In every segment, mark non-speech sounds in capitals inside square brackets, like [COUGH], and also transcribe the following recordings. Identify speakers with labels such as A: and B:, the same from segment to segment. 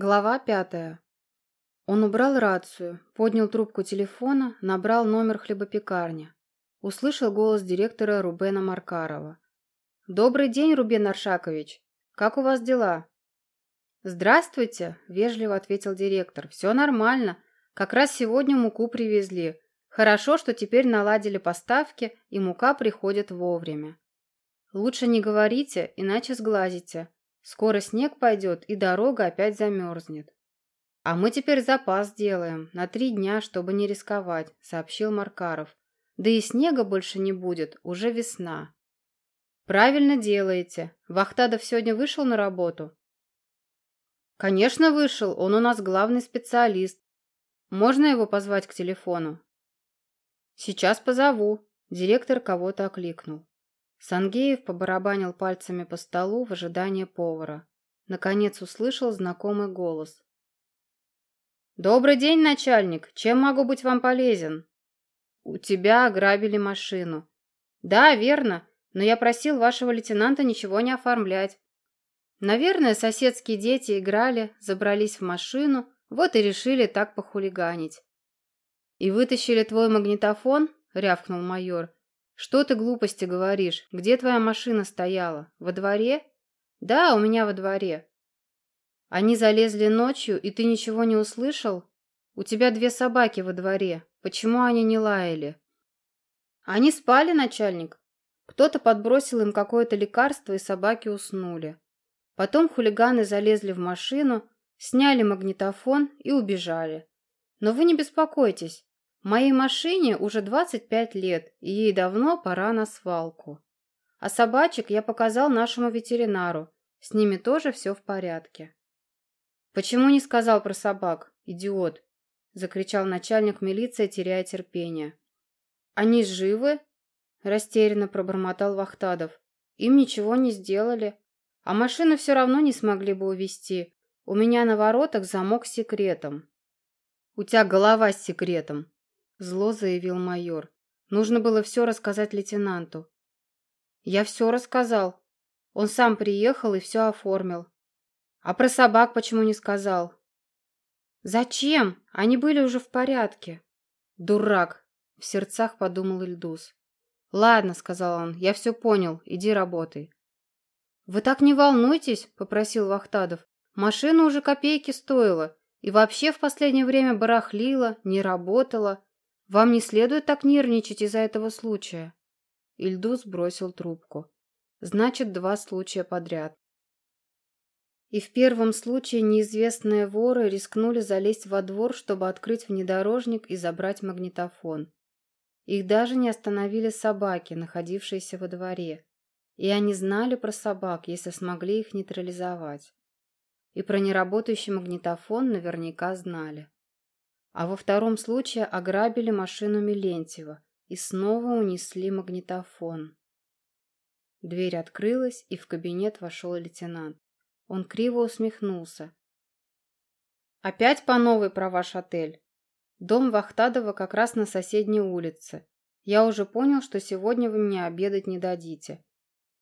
A: Глава пятая. Он убрал рацию, поднял трубку телефона, набрал номер хлебопекарни. Услышал голос директора Рубена Маркарова. «Добрый день, Рубен Аршакович. Как у вас дела?» «Здравствуйте», — вежливо ответил директор. «Все нормально. Как раз сегодня муку привезли. Хорошо, что теперь наладили поставки, и мука приходит вовремя. Лучше не говорите, иначе сглазите. Скоро снег пойдет, и дорога опять замерзнет. А мы теперь запас делаем, на три дня, чтобы не рисковать, сообщил Маркаров. Да и снега больше не будет, уже весна. Правильно делаете. Вахтадов сегодня вышел на работу? Конечно, вышел, он у нас главный специалист. Можно его позвать к телефону? Сейчас позову. Директор кого-то окликнул. Сангеев побарабанил пальцами по столу в ожидании повара. Наконец услышал знакомый голос. «Добрый день, начальник! Чем могу быть вам полезен?» «У тебя ограбили машину». «Да, верно, но я просил вашего лейтенанта ничего не оформлять. Наверное, соседские дети играли, забрались в машину, вот и решили так похулиганить». «И вытащили твой магнитофон?» — рявкнул майор. «Что ты глупости говоришь? Где твоя машина стояла? Во дворе?» «Да, у меня во дворе». «Они залезли ночью, и ты ничего не услышал? У тебя две собаки во дворе. Почему они не лаяли?» «Они спали, начальник. Кто-то подбросил им какое-то лекарство, и собаки уснули. Потом хулиганы залезли в машину, сняли магнитофон и убежали. Но вы не беспокойтесь, Моей машине уже 25 лет, и ей давно пора на свалку. А собачек я показал нашему ветеринару. С ними тоже все в порядке. «Почему не сказал про собак, идиот?» – закричал начальник милиции, теряя терпение. «Они живы?» – растерянно пробормотал Вахтадов. «Им ничего не сделали. А машину все равно не смогли бы увезти. У меня на воротах замок с секретом». «У тебя голова с секретом», Зло заявил майор. Нужно было все рассказать лейтенанту. Я все рассказал. Он сам приехал и все оформил. А про собак почему не сказал? Зачем? Они были уже в порядке. Дурак, в сердцах подумал Ильдус. Ладно, сказал он, я все понял, иди работай. Вы так не волнуйтесь, попросил Вахтадов. Машина уже копейки стоила. И вообще в последнее время барахлила, не работала. Вам не следует так нервничать из-за этого случая. Ильдус бросил трубку. Значит, два случая подряд. И в первом случае неизвестные воры рискнули залезть во двор, чтобы открыть внедорожник и забрать магнитофон. Их даже не остановили собаки, находившиеся во дворе. И они знали про собак, если смогли их нейтрализовать. И про неработающий магнитофон наверняка знали. А во втором случае ограбили машину Милентьева и снова унесли магнитофон. Дверь открылась, и в кабинет вошел лейтенант. Он криво усмехнулся. «Опять по новой про ваш отель? Дом Вахтадова как раз на соседней улице. Я уже понял, что сегодня вы мне обедать не дадите».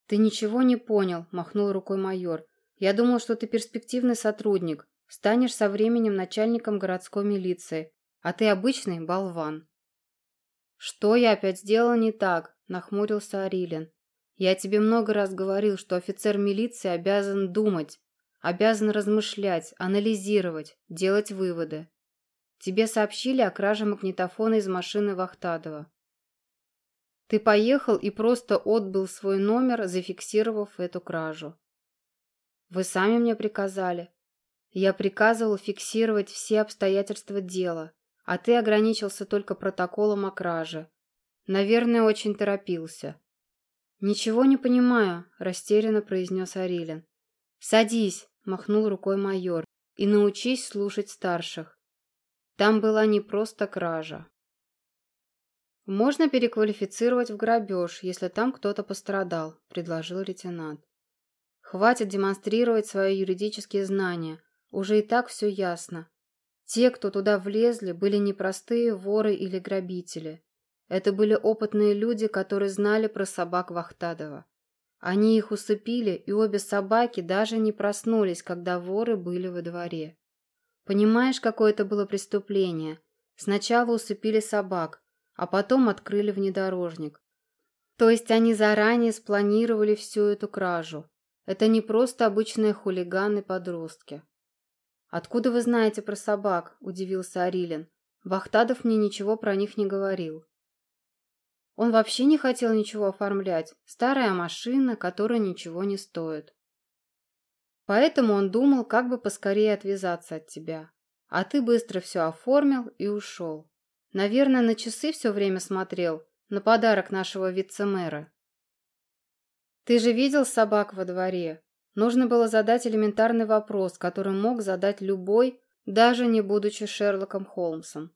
A: «Ты ничего не понял», — махнул рукой майор. «Я думал, что ты перспективный сотрудник, Станешь со временем начальником городской милиции, а ты обычный болван. Что я опять сделал не так? Нахмурился Арилин. Я тебе много раз говорил, что офицер милиции обязан думать, обязан размышлять, анализировать, делать выводы. Тебе сообщили о краже магнитофона из машины Вахтадова. Ты поехал и просто отбыл свой номер, зафиксировав эту кражу. Вы сами мне приказали. Я приказывал фиксировать все обстоятельства дела, а ты ограничился только протоколом о краже. Наверное, очень торопился. «Ничего не понимаю», – растерянно произнес Арилин. «Садись», – махнул рукой майор, – «и научись слушать старших. Там была не просто кража». «Можно переквалифицировать в грабеж, если там кто-то пострадал», – предложил лейтенант. «Хватит демонстрировать свои юридические знания. Уже и так все ясно. Те, кто туда влезли, были не простые воры или грабители. Это были опытные люди, которые знали про собак Вахтадова. Они их усыпили, и обе собаки даже не проснулись, когда воры были во дворе. Понимаешь, какое это было преступление? Сначала усыпили собак, а потом открыли внедорожник. То есть они заранее спланировали всю эту кражу. Это не просто обычные хулиганы-подростки. «Откуда вы знаете про собак?» – удивился Арилин. Вахтадов мне ничего про них не говорил. Он вообще не хотел ничего оформлять. Старая машина, которая ничего не стоит. Поэтому он думал, как бы поскорее отвязаться от тебя. А ты быстро все оформил и ушел. Наверное, на часы все время смотрел, на подарок нашего вице-мэра. Ты же видел собак во дворе? Нужно было задать элементарный вопрос, который мог задать любой, даже не будучи Шерлоком Холмсом.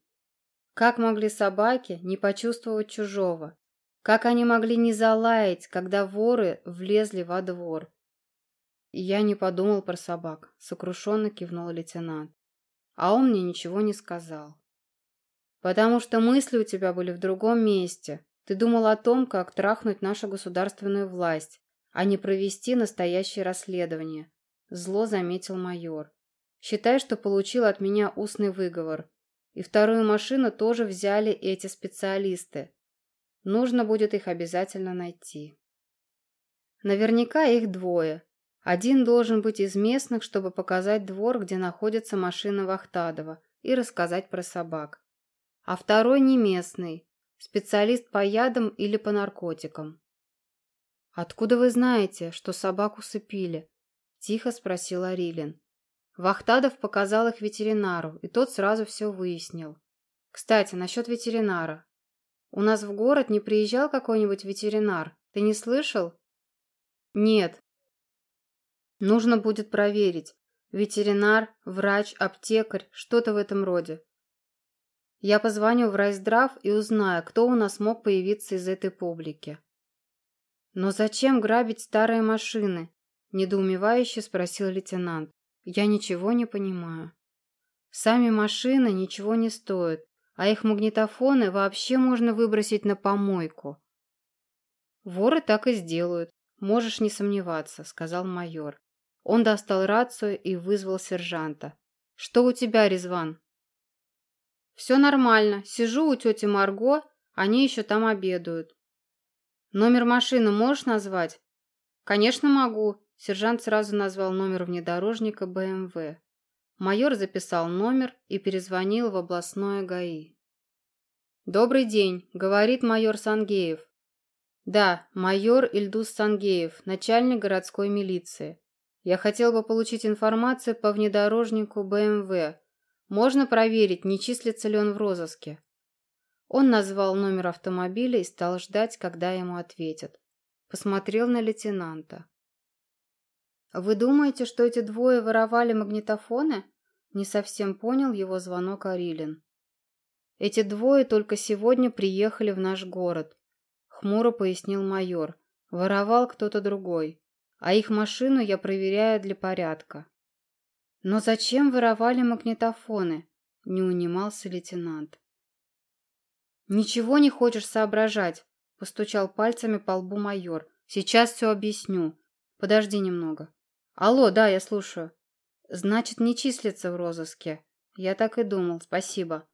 A: Как могли собаки не почувствовать чужого? Как они могли не залаять, когда воры влезли во двор? я не подумал про собак, сокрушенно кивнул лейтенант. А он мне ничего не сказал. Потому что мысли у тебя были в другом месте. Ты думал о том, как трахнуть нашу государственную власть, а не провести настоящее расследование. Зло заметил майор. Считай, что получил от меня устный выговор. И вторую машину тоже взяли эти специалисты. Нужно будет их обязательно найти. Наверняка их двое. Один должен быть из местных, чтобы показать двор, где находится машина Вахтадова, и рассказать про собак. А второй не местный, специалист по ядам или по наркотикам. «Откуда вы знаете, что собак усыпили?» – тихо спросил Арилин. Вахтадов показал их ветеринару, и тот сразу все выяснил. «Кстати, насчет ветеринара. У нас в город не приезжал какой-нибудь ветеринар? Ты не слышал?» «Нет». «Нужно будет проверить. Ветеринар, врач, аптекарь, что-то в этом роде. Я позвоню в райздрав и узнаю, кто у нас мог появиться из этой публики. «Но зачем грабить старые машины?» – недоумевающе спросил лейтенант. «Я ничего не понимаю. Сами машины ничего не стоят, а их магнитофоны вообще можно выбросить на помойку». «Воры так и сделают, можешь не сомневаться», – сказал майор. Он достал рацию и вызвал сержанта. «Что у тебя, Резван?» «Все нормально. Сижу у тети Марго, они еще там обедают. «Номер машины можешь назвать?» «Конечно могу». Сержант сразу назвал номер внедорожника БМВ. Майор записал номер и перезвонил в областное ГАИ. «Добрый день», — говорит майор Сангеев. «Да, майор Ильдус Сангеев, начальник городской милиции. Я хотел бы получить информацию по внедорожнику БМВ. Можно проверить, не числится ли он в розыске?» Он назвал номер автомобиля и стал ждать, когда ему ответят. Посмотрел на лейтенанта. «Вы думаете, что эти двое воровали магнитофоны?» Не совсем понял его звонок Арилин. «Эти двое только сегодня приехали в наш город», — хмуро пояснил майор. «Воровал кто-то другой, а их машину я проверяю для порядка». «Но зачем воровали магнитофоны?» — не унимался лейтенант. «Ничего не хочешь соображать?» – постучал пальцами по лбу майор. «Сейчас все объясню. Подожди немного». «Алло, да, я слушаю». «Значит, не числится в розыске». «Я так и думал, спасибо».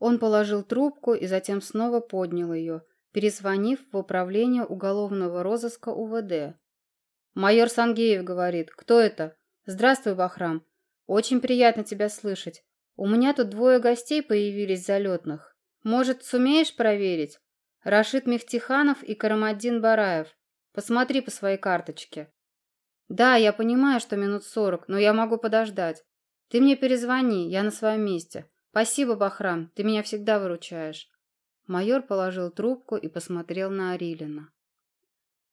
A: Он положил трубку и затем снова поднял ее, перезвонив в управление уголовного розыска УВД. «Майор Сангеев говорит. Кто это?» «Здравствуй, Бахрам. Очень приятно тебя слышать. У меня тут двое гостей появились залетных. Может, сумеешь проверить? Рашид Мехтиханов и Карамаддин Бараев. Посмотри по своей карточке. Да, я понимаю, что минут сорок, но я могу подождать. Ты мне перезвони, я на своем месте. Спасибо, Бахрам, ты меня всегда выручаешь. Майор положил трубку и посмотрел на Арилина.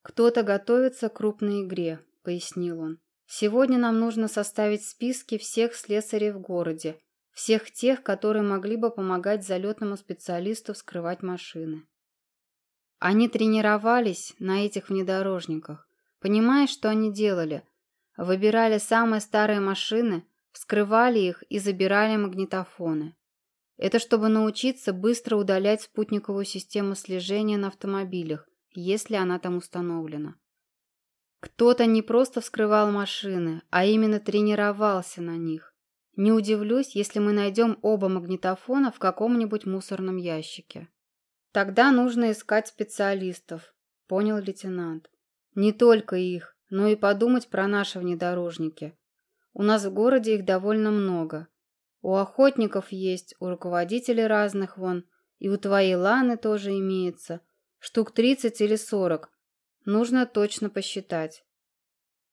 A: «Кто-то готовится к крупной игре», — пояснил он. «Сегодня нам нужно составить списки всех слесарей в городе, всех тех, которые могли бы помогать залетному специалисту вскрывать машины. Они тренировались на этих внедорожниках. Понимаешь, что они делали? Выбирали самые старые машины, вскрывали их и забирали магнитофоны. Это чтобы научиться быстро удалять спутниковую систему слежения на автомобилях, если она там установлена. Кто-то не просто вскрывал машины, а именно тренировался на них. Не удивлюсь, если мы найдем оба магнитофона в каком-нибудь мусорном ящике. Тогда нужно искать специалистов, понял лейтенант. Не только их, но и подумать про наши внедорожники. У нас в городе их довольно много. У охотников есть, у руководителей разных вон, и у твоей Ланы тоже имеется. Штук тридцать или сорок. Нужно точно посчитать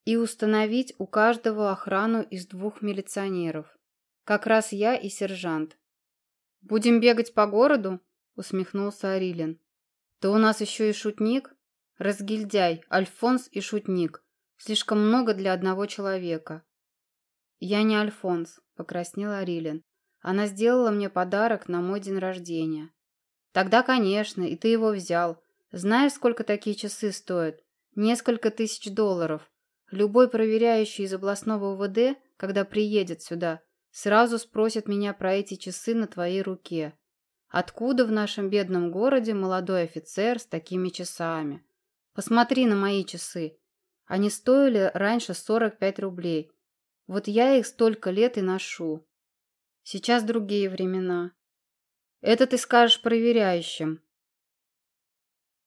A: и установить у каждого охрану из двух милиционеров. Как раз я и сержант. «Будем бегать по городу?» — усмехнулся Арилин. «Ты у нас еще и шутник? Разгильдяй, Альфонс и шутник. Слишком много для одного человека». «Я не Альфонс», — покраснел Арилин. «Она сделала мне подарок на мой день рождения». «Тогда, конечно, и ты его взял. Знаешь, сколько такие часы стоят? Несколько тысяч долларов. Любой проверяющий из областного УВД, когда приедет сюда, сразу спросит меня про эти часы на твоей руке. Откуда в нашем бедном городе молодой офицер с такими часами? Посмотри на мои часы. Они стоили раньше 45 рублей. Вот я их столько лет и ношу. Сейчас другие времена. Это ты скажешь проверяющим.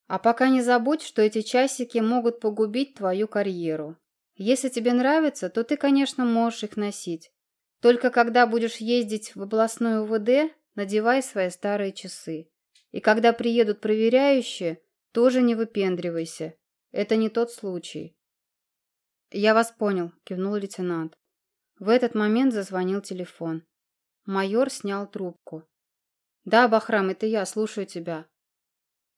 A: А пока не забудь, что эти часики могут погубить твою карьеру. Если тебе нравится, то ты, конечно, можешь их носить. Только когда будешь ездить в областной УВД, надевай свои старые часы. И когда приедут проверяющие, тоже не выпендривайся. Это не тот случай. «Я вас понял», – кивнул лейтенант. В этот момент зазвонил телефон. Майор снял трубку. «Да, Бахрам, это я, слушаю тебя».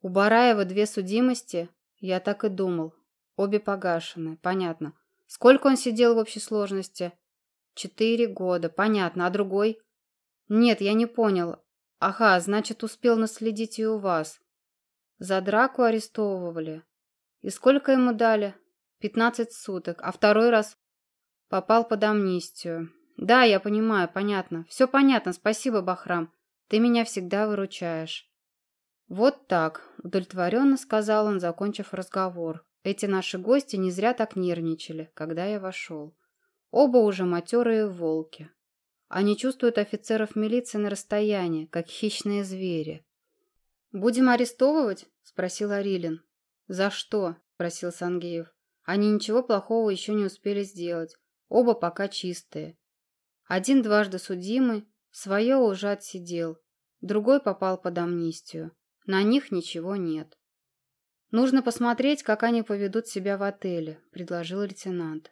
A: У Бараева две судимости, я так и думал. Обе погашены, понятно. Сколько он сидел в общей сложности? Четыре года, понятно. А другой? Нет, я не понял. Ага, значит, успел наследить и у вас. За драку арестовывали. И сколько ему дали? Пятнадцать суток. А второй раз попал под амнистию. Да, я понимаю, понятно. Все понятно, спасибо, Бахрам. Ты меня всегда выручаешь. Вот так, удовлетворенно сказал он, закончив разговор. Эти наши гости не зря так нервничали, когда я вошел. Оба уже матерые волки. Они чувствуют офицеров милиции на расстоянии, как хищные звери. «Будем арестовывать?» – спросил Арилин. «За что?» – спросил Сангеев. «Они ничего плохого еще не успели сделать. Оба пока чистые. Один дважды судимый, свое уже отсидел. Другой попал под амнистию. На них ничего нет. «Нужно посмотреть, как они поведут себя в отеле», – предложил лейтенант.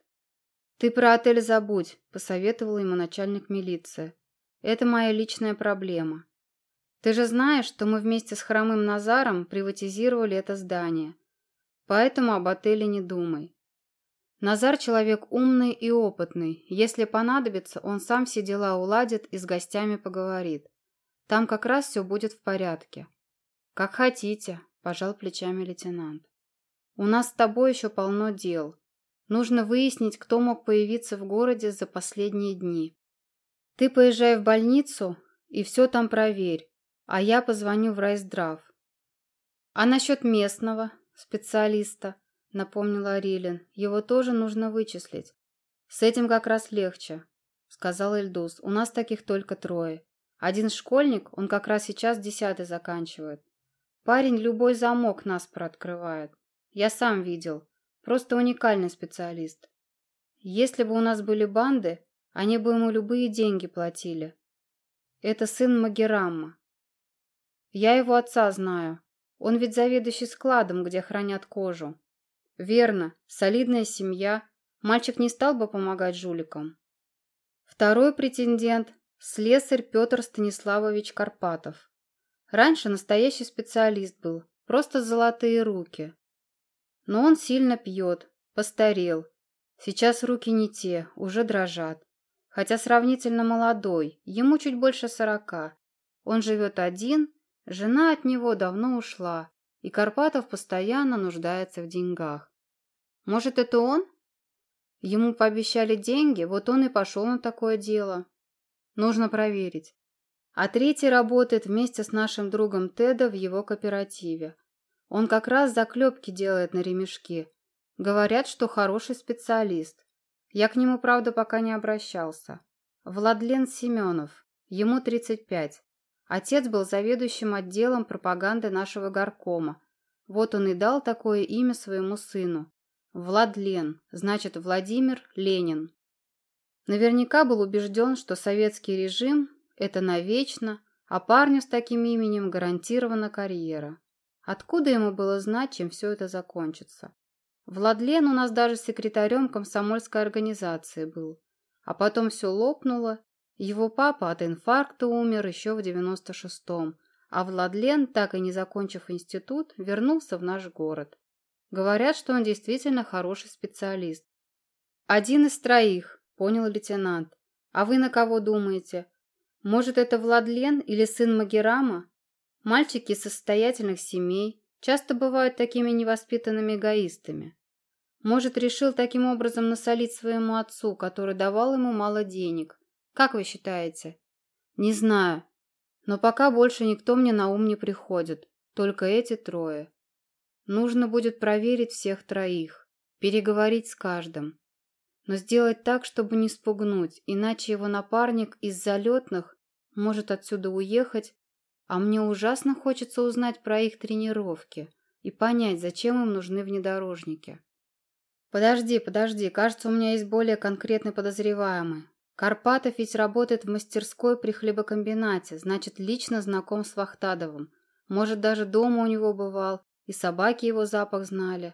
A: «Ты про отель забудь», – посоветовал ему начальник милиции. «Это моя личная проблема. Ты же знаешь, что мы вместе с Хромым Назаром приватизировали это здание. Поэтому об отеле не думай. Назар человек умный и опытный. Если понадобится, он сам все дела уладит и с гостями поговорит. Там как раз все будет в порядке. Как хотите, пожал плечами лейтенант. У нас с тобой еще полно дел. Нужно выяснить, кто мог появиться в городе за последние дни. Ты поезжай в больницу и все там проверь, а я позвоню в райздрав. А насчет местного специалиста, напомнила Арилин, его тоже нужно вычислить. С этим как раз легче, сказал Эльдус. У нас таких только трое. Один школьник, он как раз сейчас десятый заканчивает. Парень любой замок нас прооткрывает. Я сам видел. Просто уникальный специалист. Если бы у нас были банды, они бы ему любые деньги платили. Это сын Магерамма. Я его отца знаю. Он ведь заведующий складом, где хранят кожу. Верно, солидная семья. Мальчик не стал бы помогать жуликам. Второй претендент – слесарь Петр Станиславович Карпатов. Раньше настоящий специалист был, просто золотые руки. Но он сильно пьет, постарел. Сейчас руки не те, уже дрожат. Хотя сравнительно молодой, ему чуть больше сорока. Он живет один, жена от него давно ушла, и Карпатов постоянно нуждается в деньгах. Может, это он? Ему пообещали деньги, вот он и пошел на такое дело. Нужно проверить. А третий работает вместе с нашим другом Теда в его кооперативе. Он как раз заклепки делает на ремешки. Говорят, что хороший специалист. Я к нему, правда, пока не обращался. Владлен Семенов. Ему 35. Отец был заведующим отделом пропаганды нашего горкома. Вот он и дал такое имя своему сыну. Владлен, значит Владимир Ленин. Наверняка был убежден, что советский режим – это навечно, а парню с таким именем гарантирована карьера. Откуда ему было знать, чем все это закончится? Владлен у нас даже секретарем комсомольской организации был. А потом все лопнуло. Его папа от инфаркта умер еще в 96-м, а Владлен, так и не закончив институт, вернулся в наш город. Говорят, что он действительно хороший специалист. Один из троих, понял лейтенант. А вы на кого думаете? Может, это Владлен или сын Магерама? Мальчики из состоятельных семей часто бывают такими невоспитанными эгоистами. Может, решил таким образом насолить своему отцу, который давал ему мало денег. Как вы считаете? Не знаю. Но пока больше никто мне на ум не приходит. Только эти трое. Нужно будет проверить всех троих. Переговорить с каждым. Но сделать так, чтобы не спугнуть, иначе его напарник из залетных может отсюда уехать а мне ужасно хочется узнать про их тренировки и понять, зачем им нужны внедорожники. Подожди, подожди, кажется, у меня есть более конкретный подозреваемый. Карпатов ведь работает в мастерской при хлебокомбинате, значит, лично знаком с Вахтадовым. Может, даже дома у него бывал, и собаки его запах знали.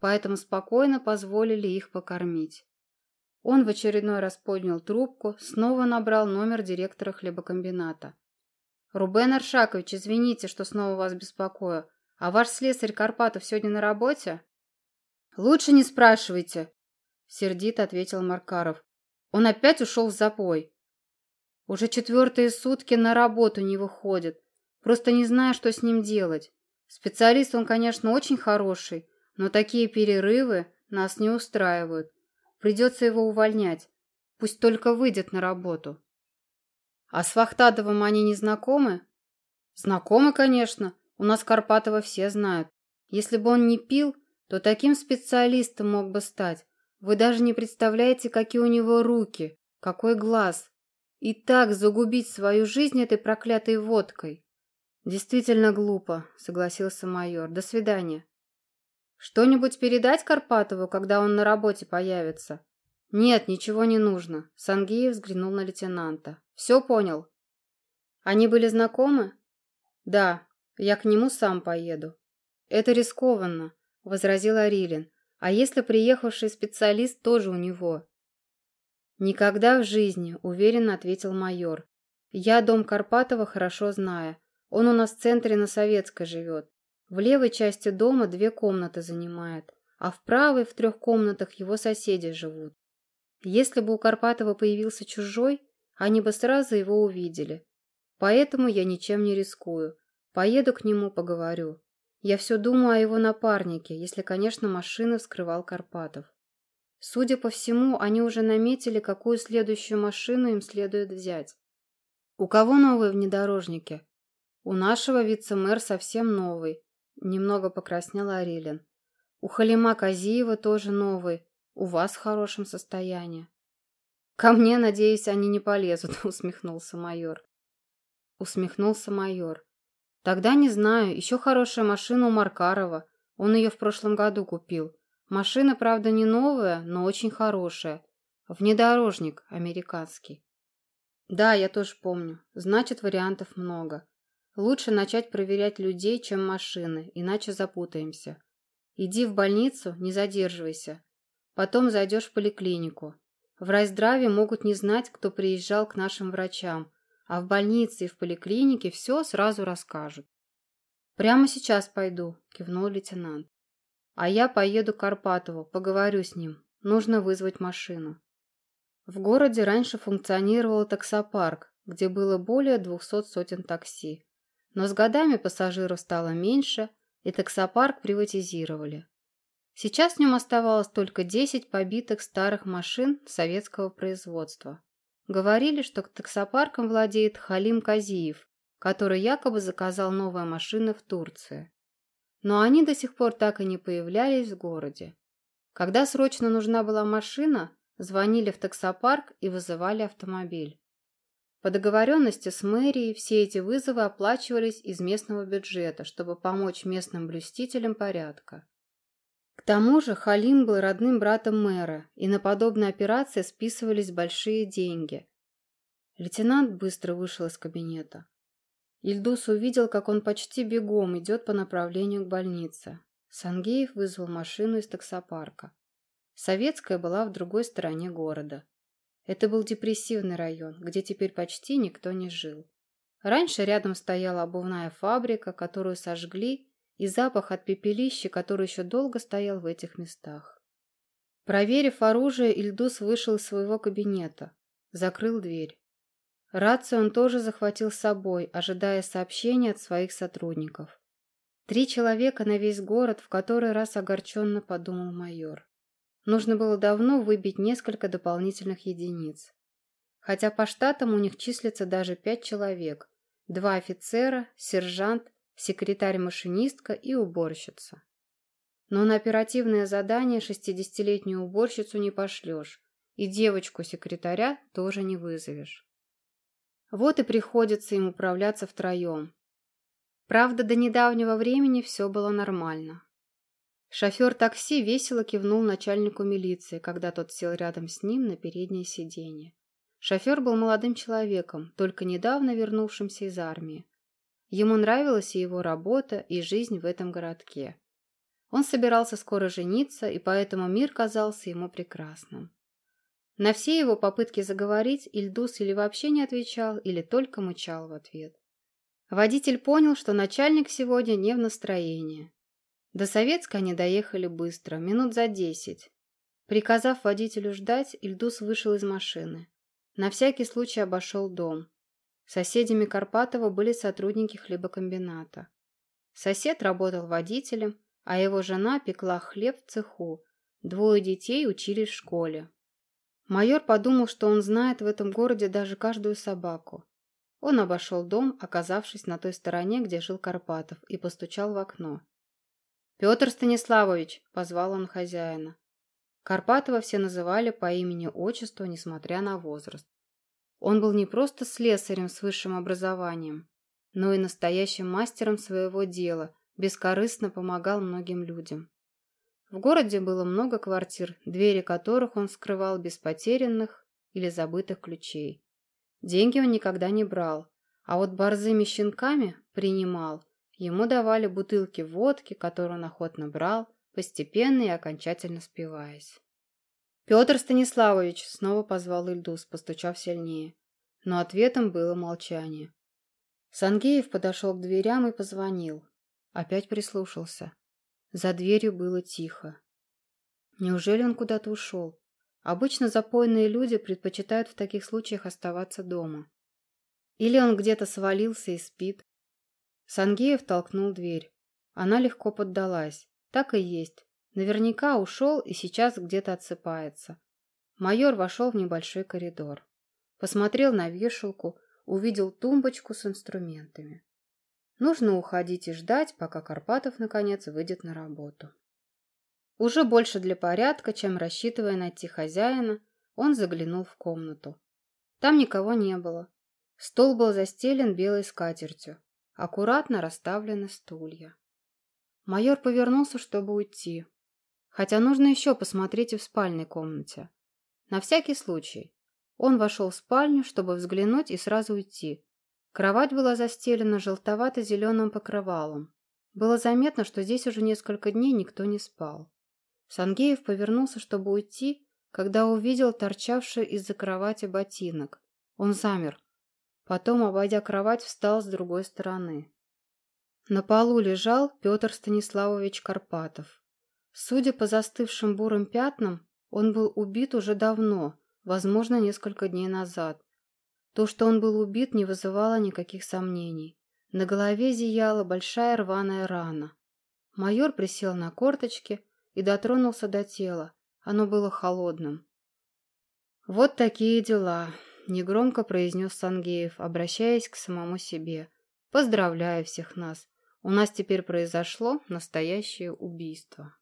A: Поэтому спокойно позволили их покормить. Он в очередной раз поднял трубку, снова набрал номер директора хлебокомбината. «Рубен Аршакович, извините, что снова вас беспокою. А ваш слесарь Карпатов сегодня на работе?» «Лучше не спрашивайте», — сердито ответил Маркаров. «Он опять ушел в запой. Уже четвертые сутки на работу не выходит. Просто не знаю, что с ним делать. Специалист он, конечно, очень хороший, но такие перерывы нас не устраивают. Придется его увольнять. Пусть только выйдет на работу». А с Вахтадовым они не знакомы? Знакомы, конечно. У нас Карпатова все знают. Если бы он не пил, то таким специалистом мог бы стать. Вы даже не представляете, какие у него руки, какой глаз. И так загубить свою жизнь этой проклятой водкой. Действительно глупо, согласился майор. До свидания. Что-нибудь передать Карпатову, когда он на работе появится? «Нет, ничего не нужно», — Сангеев взглянул на лейтенанта. «Все понял?» «Они были знакомы?» «Да, я к нему сам поеду». «Это рискованно», — возразил Арилин. «А если приехавший специалист тоже у него?» «Никогда в жизни», — уверенно ответил майор. «Я дом Карпатова хорошо знаю. Он у нас в центре на Советской живет. В левой части дома две комнаты занимает, а в правой в трех комнатах его соседи живут. Если бы у Карпатова появился чужой, они бы сразу его увидели. Поэтому я ничем не рискую. Поеду к нему, поговорю. Я все думаю о его напарнике, если, конечно, машину вскрывал Карпатов. Судя по всему, они уже наметили, какую следующую машину им следует взять. У кого новые внедорожники? У нашего вице-мэр совсем новый. Немного покраснел Арилин. У Халима Казиева тоже новый. У вас в хорошем состоянии. Ко мне, надеюсь, они не полезут, [LAUGHS] усмехнулся майор. Усмехнулся майор. Тогда не знаю, еще хорошая машина у Маркарова. Он ее в прошлом году купил. Машина, правда, не новая, но очень хорошая. Внедорожник американский. Да, я тоже помню. Значит, вариантов много. Лучше начать проверять людей, чем машины, иначе запутаемся. Иди в больницу, не задерживайся. Потом зайдешь в поликлинику. В райздраве могут не знать, кто приезжал к нашим врачам, а в больнице и в поликлинике все сразу расскажут. «Прямо сейчас пойду», – кивнул лейтенант. «А я поеду к Карпатову, поговорю с ним. Нужно вызвать машину». В городе раньше функционировал таксопарк, где было более двухсот сотен такси. Но с годами пассажиров стало меньше, и таксопарк приватизировали. Сейчас в нем оставалось только 10 побитых старых машин советского производства. Говорили, что таксопарком владеет Халим Казиев, который якобы заказал новые машины в Турции. Но они до сих пор так и не появлялись в городе. Когда срочно нужна была машина, звонили в таксопарк и вызывали автомобиль. По договоренности с мэрией все эти вызовы оплачивались из местного бюджета, чтобы помочь местным блюстителям порядка. К тому же Халим был родным братом мэра, и на подобные операции списывались большие деньги. Лейтенант быстро вышел из кабинета. Ильдус увидел, как он почти бегом идет по направлению к больнице. Сангеев вызвал машину из таксопарка. Советская была в другой стороне города. Это был депрессивный район, где теперь почти никто не жил. Раньше рядом стояла обувная фабрика, которую сожгли, и запах от пепелища, который еще долго стоял в этих местах. Проверив оружие, Ильдус вышел из своего кабинета, закрыл дверь. Рацию он тоже захватил с собой, ожидая сообщения от своих сотрудников. Три человека на весь город, в который раз огорченно подумал майор. Нужно было давно выбить несколько дополнительных единиц. Хотя по штатам у них числится даже пять человек. Два офицера, сержант, секретарь-машинистка и уборщица. Но на оперативное задание шестидесятилетнюю уборщицу не пошлешь, и девочку-секретаря тоже не вызовешь. Вот и приходится им управляться втроем. Правда, до недавнего времени все было нормально. Шофер такси весело кивнул начальнику милиции, когда тот сел рядом с ним на переднее сиденье. Шофер был молодым человеком, только недавно вернувшимся из армии. Ему нравилась и его работа, и жизнь в этом городке. Он собирался скоро жениться, и поэтому мир казался ему прекрасным. На все его попытки заговорить Ильдус или вообще не отвечал, или только мычал в ответ. Водитель понял, что начальник сегодня не в настроении. До Советска они доехали быстро, минут за десять. Приказав водителю ждать, Ильдус вышел из машины. На всякий случай обошел дом. Соседями Карпатова были сотрудники хлебокомбината. Сосед работал водителем, а его жена пекла хлеб в цеху. Двое детей учились в школе. Майор подумал, что он знает в этом городе даже каждую собаку. Он обошел дом, оказавшись на той стороне, где жил Карпатов, и постучал в окно. «Петр Станиславович!» – позвал он хозяина. Карпатова все называли по имени-отчеству, несмотря на возраст. Он был не просто слесарем с высшим образованием, но и настоящим мастером своего дела, бескорыстно помогал многим людям. В городе было много квартир, двери которых он скрывал без потерянных или забытых ключей. Деньги он никогда не брал, а вот борзыми щенками принимал. Ему давали бутылки водки, которую он охотно брал, постепенно и окончательно спиваясь. «Петр Станиславович!» — снова позвал Ильдус, постучав сильнее. Но ответом было молчание. Сангеев подошел к дверям и позвонил. Опять прислушался. За дверью было тихо. Неужели он куда-то ушел? Обычно запойные люди предпочитают в таких случаях оставаться дома. Или он где-то свалился и спит. Сангеев толкнул дверь. Она легко поддалась. Так и есть. Наверняка ушел и сейчас где-то отсыпается. Майор вошел в небольшой коридор. Посмотрел на вешалку, увидел тумбочку с инструментами. Нужно уходить и ждать, пока Карпатов наконец выйдет на работу. Уже больше для порядка, чем рассчитывая найти хозяина, он заглянул в комнату. Там никого не было. Стол был застелен белой скатертью. Аккуратно расставлены стулья. Майор повернулся, чтобы уйти. Хотя нужно еще посмотреть и в спальной комнате. На всякий случай. Он вошел в спальню, чтобы взглянуть и сразу уйти. Кровать была застелена желтовато-зеленым покрывалом. Было заметно, что здесь уже несколько дней никто не спал. Сангеев повернулся, чтобы уйти, когда увидел торчавший из-за кровати ботинок. Он замер. Потом, обойдя кровать, встал с другой стороны. На полу лежал Петр Станиславович Карпатов. Судя по застывшим бурым пятнам, он был убит уже давно, возможно, несколько дней назад. То, что он был убит, не вызывало никаких сомнений. На голове зияла большая рваная рана. Майор присел на корточки и дотронулся до тела. Оно было холодным. «Вот такие дела», — негромко произнес Сангеев, обращаясь к самому себе. «Поздравляю всех нас. У нас теперь произошло настоящее убийство».